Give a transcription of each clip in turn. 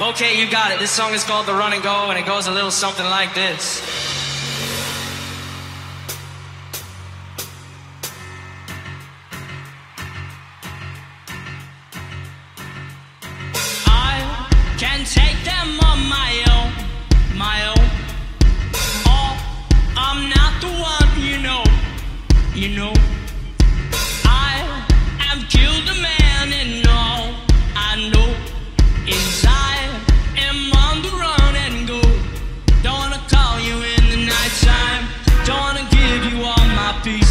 Okay, you got it. This song is called The Run and Go, and it goes a little something like this. I can take them on my own, my own. Oh, I'm not the one, you know, you know.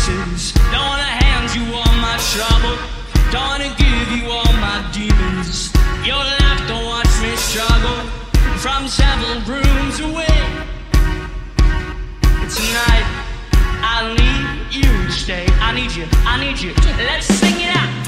Pieces. Don't wanna hand you all my trouble. Don't wanna give you all my demons. You'll have to watch me struggle from several rooms away. Tonight, I need you to stay. I need you. I need you. Let's sing it out.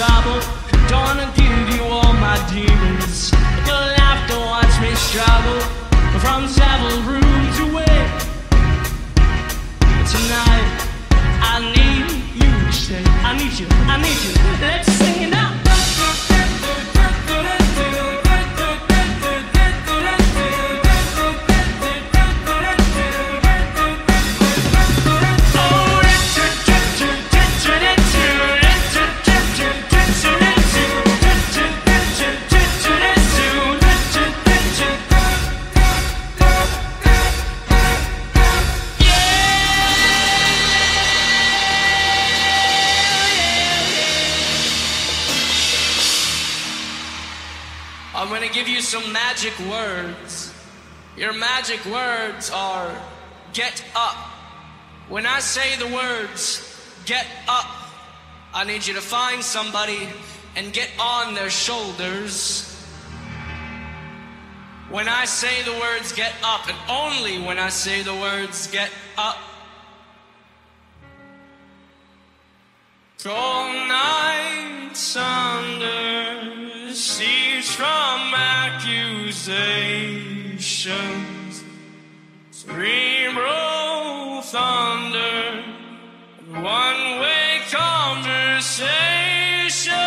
Trouble. Don't wanna give you all my demons. You'll have to watch me struggle from several rooms away. Tonight, I need you to stay. I need you. I need you. Let's I'm gonna give you some magic words. Your magic words are get up. When I say the words get up, I need you to find somebody and get on their shoulders. When I say the words get up, and only when I say the words get up. All night thunder accusations. Cerebral thunder, one way conversation.